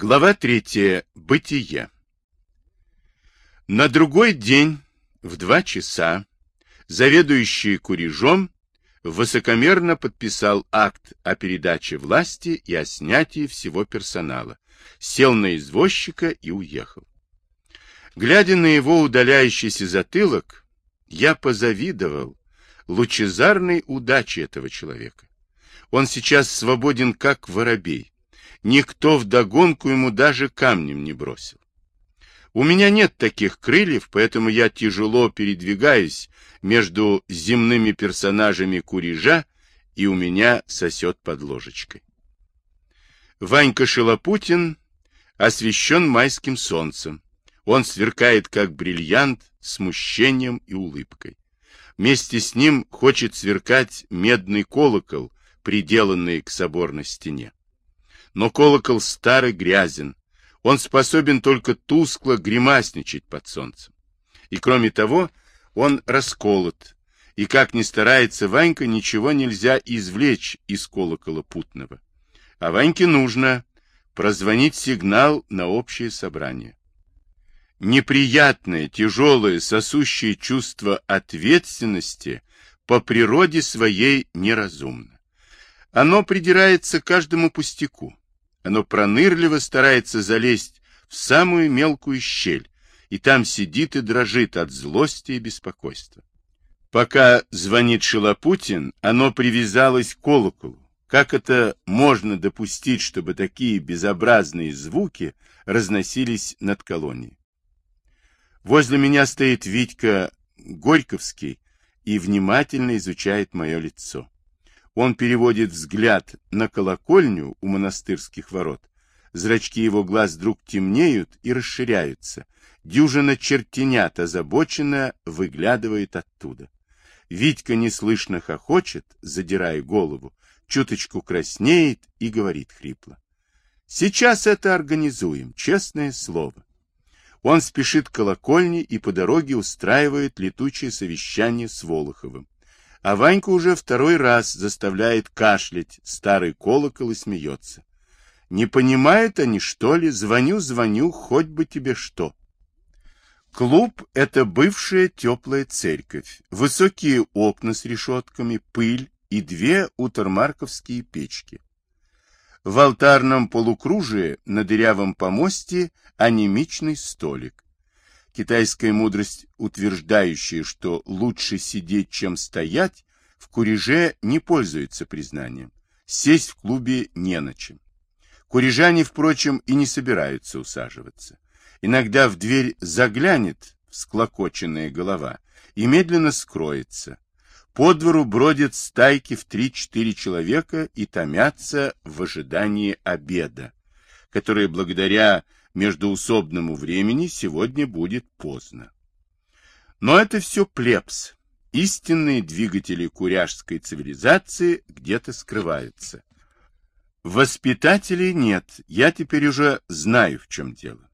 Глава третья. Бытие. На другой день в два часа заведующий курежом высокомерно подписал акт о передаче власти и о снятии всего персонала, сел на извозчика и уехал. Глядя на его удаляющийся затылок, я позавидовал лучезарной удаче этого человека. Он сейчас свободен, как воробей. Никто вдогонку ему даже камнем не бросил. У меня нет таких крыльев, поэтому я тяжело передвигаюсь между земными персонажами курежа, и у меня сосет под ложечкой. Ванька Шелопутин освещен майским солнцем. Он сверкает, как бриллиант, смущением и улыбкой. Вместе с ним хочет сверкать медный колокол, приделанный к соборной стене. Но колокол старый грязен, он способен только тускло гримасничать под солнцем. И кроме того, он расколот, и как ни старается Ванька, ничего нельзя извлечь из колокола путного. А Ваньке нужно прозвонить сигнал на общее собрание. Неприятное, тяжелое, сосущее чувство ответственности по природе своей неразумно. Оно придирается к каждому пустяку. Оно пронырливо старается залезть в самую мелкую щель, и там сидит и дрожит от злости и беспокойства. Пока звонит Шилопутин, оно привязалось к колоколу. Как это можно допустить, чтобы такие безобразные звуки разносились над колонией? Возле меня стоит Витька Горьковский и внимательно изучает мое лицо. Он переводит взгляд на колокольню у монастырских ворот. Зрачки его глаз вдруг темнеют и расширяются. Дюжина чертенят озабоченно выглядывает оттуда. Витька неслышно хохочет, задирая голову, чуточку краснеет и говорит хрипло. Сейчас это организуем, честное слово. Он спешит к колокольне и по дороге устраивает летучее совещание с Волоховым. А Ванька уже второй раз заставляет кашлять старый колокол и смеется. Не понимают они, что ли? Звоню, звоню, хоть бы тебе что. Клуб — это бывшая теплая церковь, высокие окна с решетками, пыль и две утермарковские печки. В алтарном полукружии на дырявом помосте анемичный столик. Китайская мудрость, утверждающая, что лучше сидеть, чем стоять, в куреже не пользуется признанием. Сесть в клубе не на чем. Курежане, впрочем, и не собираются усаживаться. Иногда в дверь заглянет всклокоченная голова и медленно скроется. По двору бродят стайки в три-четыре человека и томятся в ожидании обеда, который благодаря междуусобному времени сегодня будет поздно. Но это все плебс. Истинные двигатели куряжской цивилизации где-то скрываются. Воспитателей нет, я теперь уже знаю, в чем дело.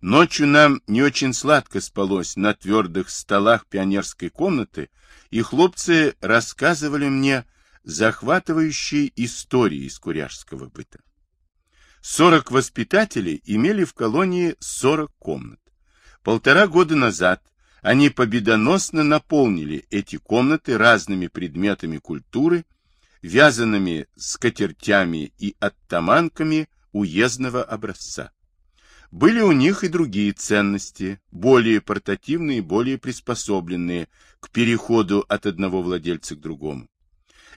Ночью нам не очень сладко спалось на твердых столах пионерской комнаты, и хлопцы рассказывали мне захватывающие истории из куряжского быта. Сорок воспитателей имели в колонии сорок комнат. Полтора года назад они победоносно наполнили эти комнаты разными предметами культуры, вязанными скатертями и оттаманками уездного образца. Были у них и другие ценности, более портативные более приспособленные к переходу от одного владельца к другому.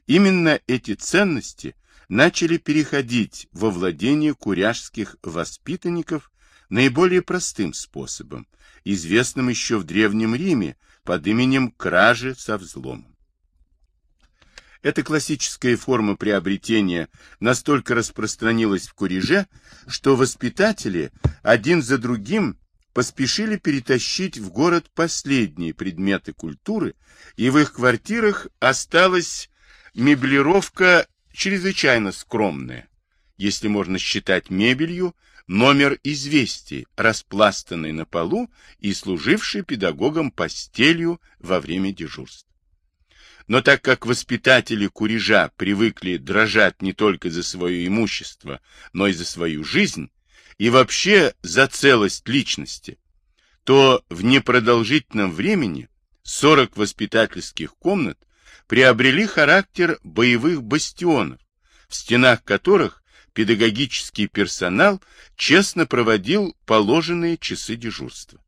Именно эти ценности – начали переходить во владение куряжских воспитанников наиболее простым способом, известным еще в Древнем Риме под именем кражи со взломом. Эта классическая форма приобретения настолько распространилась в Куреже, что воспитатели один за другим поспешили перетащить в город последние предметы культуры, и в их квартирах осталась меблировка чрезвычайно скромная, если можно считать мебелью, номер известий, распластанный на полу и служивший педагогом постелью во время дежурств. Но так как воспитатели курежа привыкли дрожать не только за свое имущество, но и за свою жизнь, и вообще за целость личности, то в непродолжительном времени 40 воспитательских комнат приобрели характер боевых бастионов, в стенах которых педагогический персонал честно проводил положенные часы дежурства.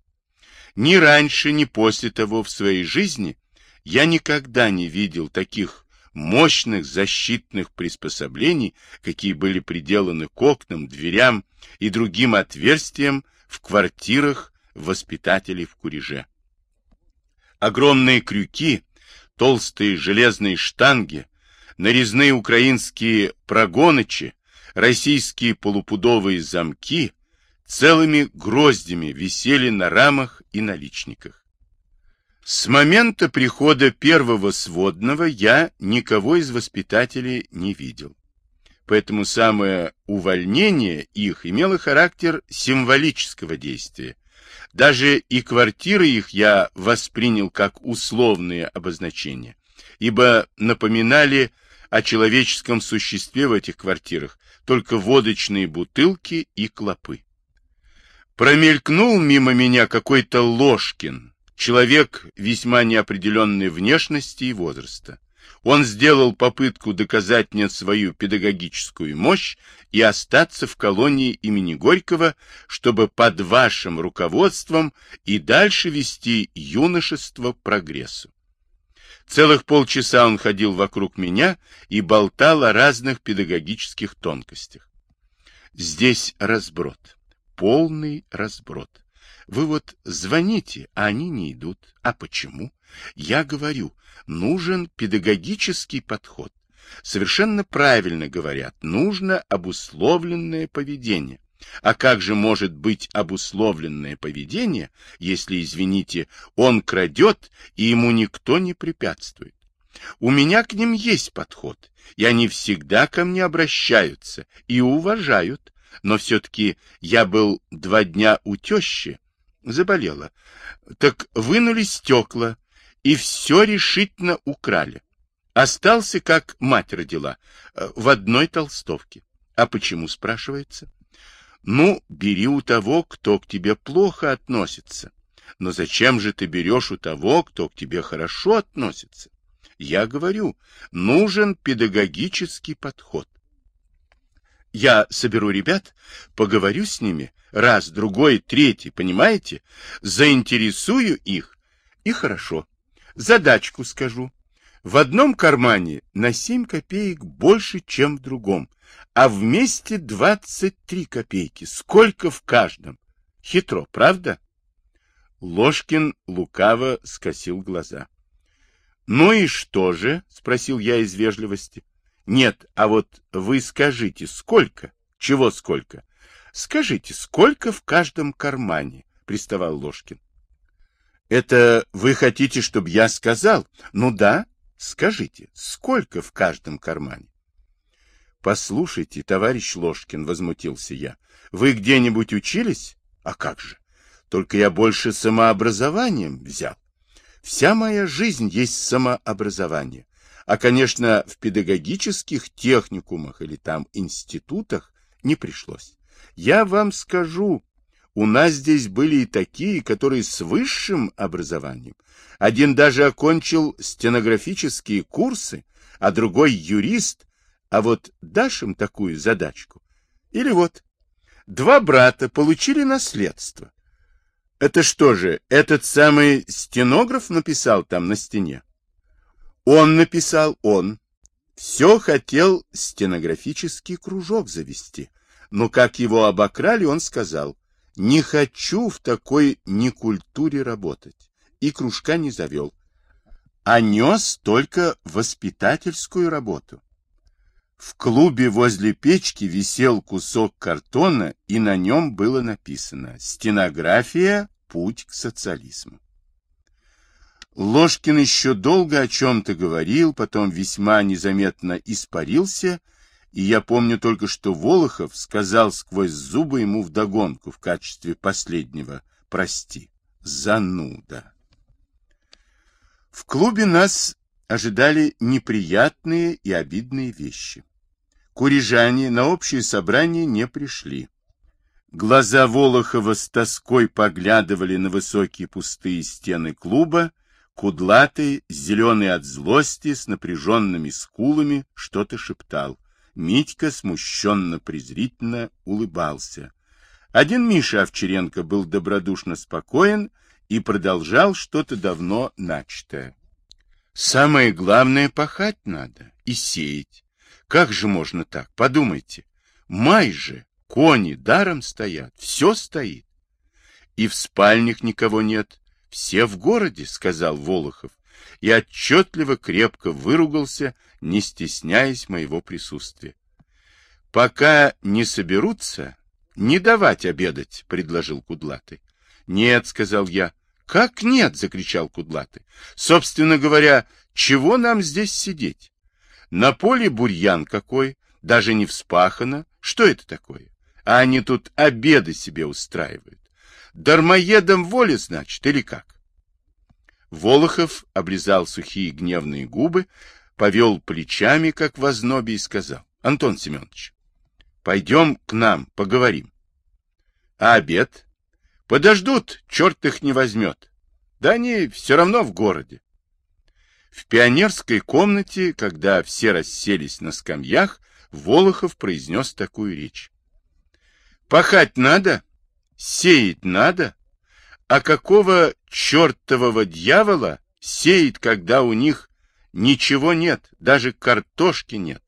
Ни раньше, ни после того в своей жизни я никогда не видел таких мощных защитных приспособлений, какие были приделаны к окнам, дверям и другим отверстиям в квартирах воспитателей в Куреже. Огромные крюки, толстые железные штанги, нарезные украинские прогонычи, российские полупудовые замки целыми гроздями висели на рамах и наличниках. С момента прихода первого сводного я никого из воспитателей не видел. Поэтому самое увольнение их имело характер символического действия. Даже и квартиры их я воспринял как условные обозначения, ибо напоминали о человеческом существе в этих квартирах только водочные бутылки и клопы. Промелькнул мимо меня какой-то Ложкин, человек весьма неопределенной внешности и возраста. Он сделал попытку доказать мне свою педагогическую мощь и остаться в колонии имени Горького, чтобы под вашим руководством и дальше вести юношество к прогрессу. Целых полчаса он ходил вокруг меня и болтал о разных педагогических тонкостях. Здесь разброд, полный разброд. Вы вот звоните, а они не идут. А почему? Я говорю, нужен педагогический подход. Совершенно правильно говорят, нужно обусловленное поведение. А как же может быть обусловленное поведение, если, извините, он крадет, и ему никто не препятствует? У меня к ним есть подход, и они всегда ко мне обращаются и уважают, но все-таки я был два дня у тещи, Заболела. Так вынули стекла и все решительно украли. Остался, как мать родила, э, в одной толстовке. А почему, спрашивается? Ну, бери у того, кто к тебе плохо относится. Но зачем же ты берешь у того, кто к тебе хорошо относится? Я говорю, нужен педагогический подход. Я соберу ребят, поговорю с ними, раз, другой, третий, понимаете? Заинтересую их, и хорошо. Задачку скажу. В одном кармане на 7 копеек больше, чем в другом, а вместе 23 копейки. Сколько в каждом? Хитро, правда? Ложкин лукаво скосил глаза. «Ну и что же?» — спросил я из вежливости. «Нет, а вот вы скажите, сколько? Чего сколько? Скажите, сколько в каждом кармане? Приставал Ложкин. Это вы хотите, чтобы я сказал? Ну да, скажите, сколько в каждом кармане? Послушайте, товарищ Ложкин, возмутился я. Вы где-нибудь учились? А как же? Только я больше самообразованием взял. Вся моя жизнь есть самообразование. А, конечно, в педагогических техникумах или там институтах не пришлось. Я вам скажу, у нас здесь были и такие, которые с высшим образованием. Один даже окончил стенографические курсы, а другой юрист. А вот дашь им такую задачку? Или вот, два брата получили наследство. Это что же, этот самый стенограф написал там на стене? Он написал, он. Все хотел стенографический кружок завести но как его обокрали, он сказал, не хочу в такой некультуре работать, и кружка не завел, а нес только воспитательскую работу. В клубе возле печки висел кусок картона, и на нем было написано «Стенография. Путь к социализму». Ложкин еще долго о чем-то говорил, потом весьма незаметно испарился и я помню только, что Волохов сказал сквозь зубы ему вдогонку в качестве последнего «Прости, зануда». В клубе нас ожидали неприятные и обидные вещи. Курижане на общее собрание не пришли. Глаза Волохова с тоской поглядывали на высокие пустые стены клуба, кудлатый, зеленый от злости, с напряженными скулами, что-то шептал. Митька смущенно-презрительно улыбался. Один Миша Овчаренко был добродушно спокоен и продолжал что-то давно начатое. Самое главное — пахать надо и сеять. Как же можно так? Подумайте. Май же, кони даром стоят, все стоит. И в спальнях никого нет, все в городе, сказал Волохов, и отчетливо крепко выругался, не стесняясь моего присутствия. Пока не соберутся, не давать обедать, предложил Кудлатый. Нет, сказал я. Как нет, закричал Кудлатый. Собственно говоря, чего нам здесь сидеть? На поле бурьян какой, даже не вспахано. Что это такое? А они тут обеды себе устраивают. Дармоедом воли, значит, или как? Волохов облизал сухие гневные губы, повел плечами, как в ознобе, и сказал. Антон Семенович, пойдем к нам, поговорим. А обед? Подождут, черт их не возьмет. Да они все равно в городе. В пионерской комнате, когда все расселись на скамьях, Волохов произнес такую речь. Пахать надо, сеять надо, а какого чертового дьявола сеет, когда у них ничего нет, даже картошки нет?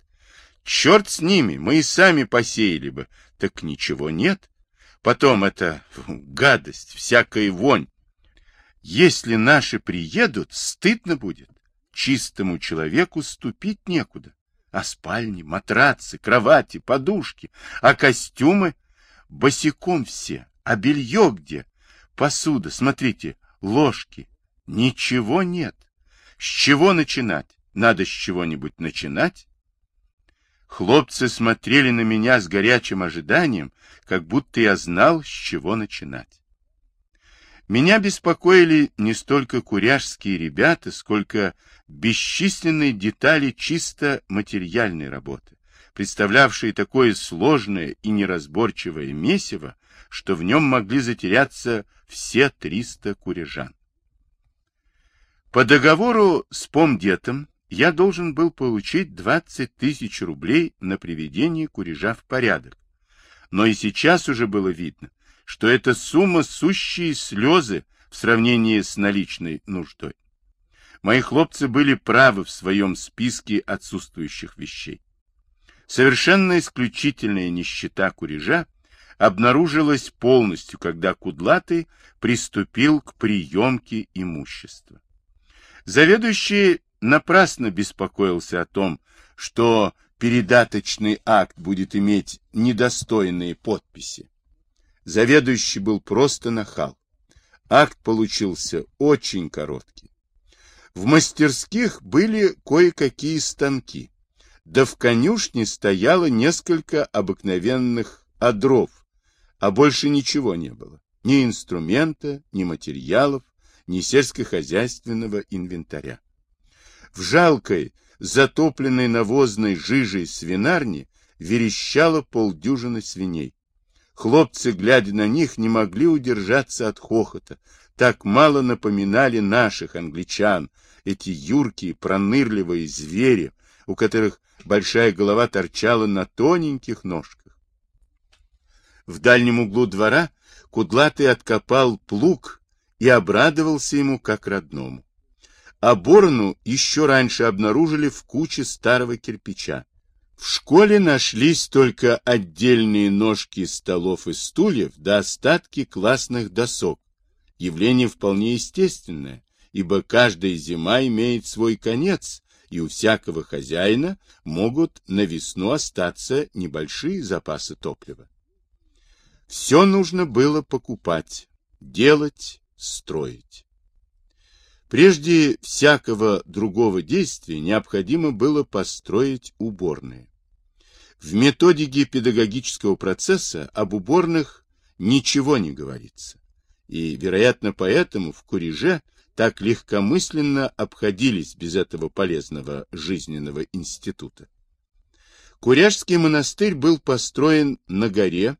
Черт с ними, мы и сами посеяли бы, так ничего нет. Потом это гадость, всякая вонь. Если наши приедут, стыдно будет. Чистому человеку ступить некуда. А спальни, матрацы, кровати, подушки, а костюмы босиком все, а белье где? Посуда, смотрите, ложки. Ничего нет. С чего начинать? Надо с чего-нибудь начинать. Хлопцы смотрели на меня с горячим ожиданием, как будто я знал, с чего начинать. Меня беспокоили не столько куряжские ребята, сколько бесчисленные детали чисто материальной работы, представлявшие такое сложное и неразборчивое месиво, что в нем могли затеряться все 300 куряжан. По договору с помдетом я должен был получить 20 тысяч рублей на приведение курежа в порядок. Но и сейчас уже было видно, что эта сумма сущие слезы в сравнении с наличной нуждой. Мои хлопцы были правы в своем списке отсутствующих вещей. Совершенно исключительная нищета курежа обнаружилась полностью, когда Кудлатый приступил к приемке имущества. Заведующий напрасно беспокоился о том, что передаточный акт будет иметь недостойные подписи. Заведующий был просто нахал. Акт получился очень короткий. В мастерских были кое-какие станки, да в конюшне стояло несколько обыкновенных одров, а больше ничего не было. Ни инструмента, ни материалов, ни сельскохозяйственного инвентаря. В жалкой, затопленной навозной жижей свинарне верещало полдюжины свиней. Хлопцы, глядя на них, не могли удержаться от хохота. Так мало напоминали наших англичан, эти юркие, пронырливые звери, у которых большая голова торчала на тоненьких ножках. В дальнем углу двора Кудлатый откопал плуг и обрадовался ему как родному а борону еще раньше обнаружили в куче старого кирпича. В школе нашлись только отдельные ножки столов и стульев да остатки классных досок. Явление вполне естественное, ибо каждая зима имеет свой конец, и у всякого хозяина могут на весну остаться небольшие запасы топлива. Все нужно было покупать, делать, строить. Прежде всякого другого действия необходимо было построить уборные. В методике педагогического процесса об уборных ничего не говорится. И, вероятно, поэтому в Куреже так легкомысленно обходились без этого полезного жизненного института. Куряжский монастырь был построен на горе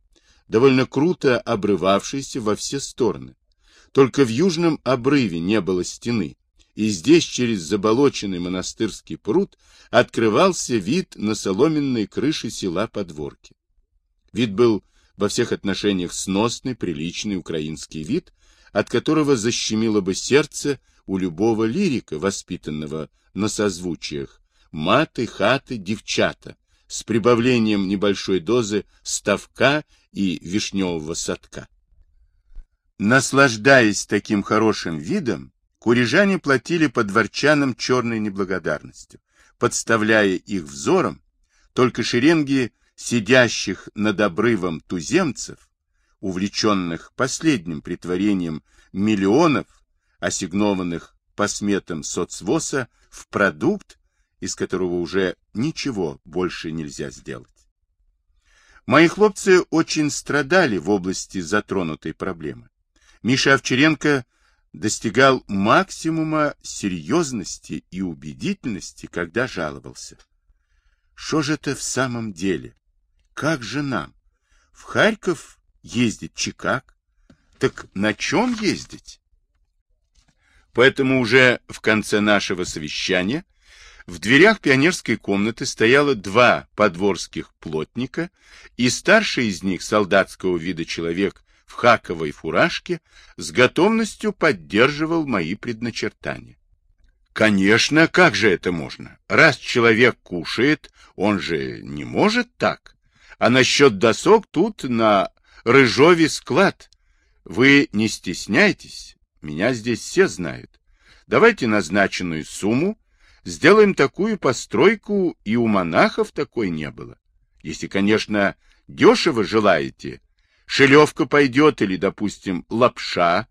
довольно круто обрывавшийся во все стороны. Только в южном обрыве не было стены, и здесь через заболоченный монастырский пруд открывался вид на соломенные крыши села Подворки. Вид был во всех отношениях сносный, приличный украинский вид, от которого защемило бы сердце у любого лирика, воспитанного на созвучиях маты, хаты, девчата, с прибавлением небольшой дозы ставка и вишневого садка. Наслаждаясь таким хорошим видом, курижане платили подворчанам черной неблагодарностью, подставляя их взором только шеренги сидящих над обрывом туземцев, увлеченных последним притворением миллионов, ассигнованных по сметам соцвоса, в продукт, из которого уже ничего больше нельзя сделать. Мои хлопцы очень страдали в области затронутой проблемы. Миша Овчаренко достигал максимума серьезности и убедительности, когда жаловался. Что же это в самом деле? Как же нам? В Харьков ездить чикак? Так на чем ездить? Поэтому уже в конце нашего совещания в дверях пионерской комнаты стояло два подворских плотника, и старший из них, солдатского вида человек в хаковой фуражке, с готовностью поддерживал мои предначертания. Конечно, как же это можно? Раз человек кушает, он же не может так. А насчет досок тут на Рыжове склад. Вы не стесняйтесь, меня здесь все знают. Давайте назначенную сумму, сделаем такую постройку, и у монахов такой не было. Если, конечно, дешево желаете, шелевка пойдет или, допустим, лапша,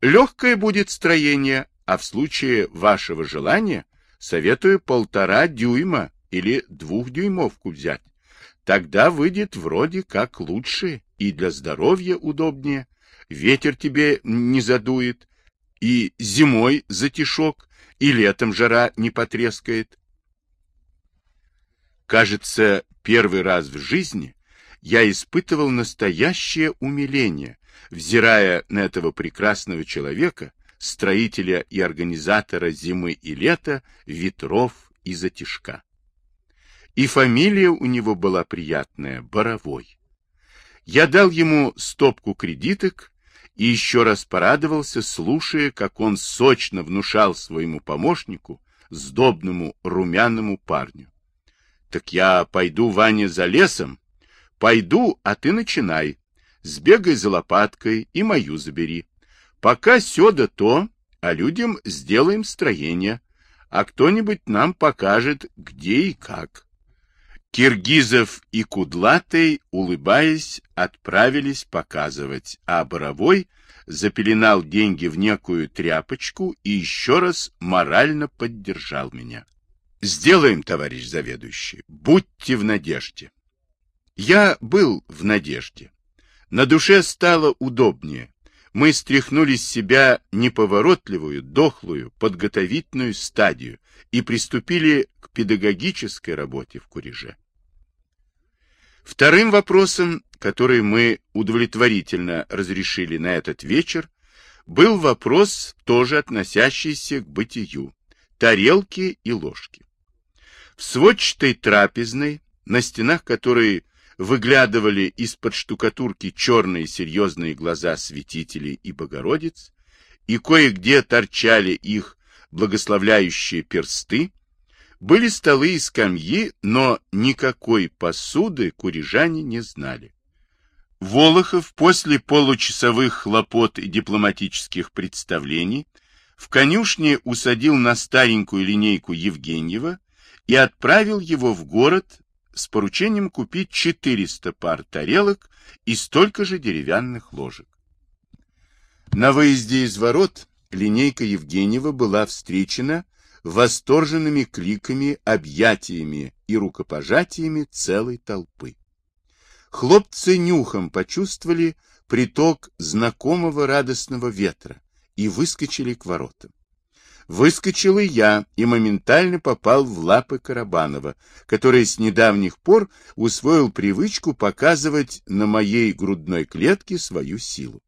легкое будет строение, а в случае вашего желания советую полтора дюйма или двухдюймовку взять. Тогда выйдет вроде как лучше и для здоровья удобнее, ветер тебе не задует, и зимой затишок, и летом жара не потрескает. Кажется, первый раз в жизни я испытывал настоящее умиление, взирая на этого прекрасного человека, строителя и организатора зимы и лета, ветров и затишка. И фамилия у него была приятная — Боровой. Я дал ему стопку кредиток и еще раз порадовался, слушая, как он сочно внушал своему помощнику, сдобному румяному парню. Так я пойду, Ваня, за лесом. Пойду, а ты начинай. Сбегай за лопаткой и мою забери. Пока сё да то, а людям сделаем строение, а кто-нибудь нам покажет, где и как. Киргизов и Кудлатый, улыбаясь, отправились показывать, а Боровой запеленал деньги в некую тряпочку и еще раз морально поддержал меня. «Сделаем, товарищ заведующий, будьте в надежде». Я был в надежде. На душе стало удобнее. Мы стряхнули с себя неповоротливую, дохлую, подготовительную стадию и приступили к педагогической работе в Куреже. Вторым вопросом, который мы удовлетворительно разрешили на этот вечер, был вопрос, тоже относящийся к бытию, тарелки и ложки. В сводчатой трапезной, на стенах которой выглядывали из-под штукатурки черные серьезные глаза святителей и богородиц, и кое-где торчали их благословляющие персты, были столы и скамьи, но никакой посуды курижане не знали. Волохов после получасовых хлопот и дипломатических представлений в конюшне усадил на старенькую линейку Евгеньева и отправил его в город с поручением купить 400 пар тарелок и столько же деревянных ложек. На выезде из ворот линейка Евгеньева была встречена восторженными кликами, объятиями и рукопожатиями целой толпы. Хлопцы нюхом почувствовали приток знакомого радостного ветра и выскочили к воротам. выскочил и я и моментально попал в лапы Карабанова, который с недавних пор усвоил привычку показывать на моей грудной клетке свою силу.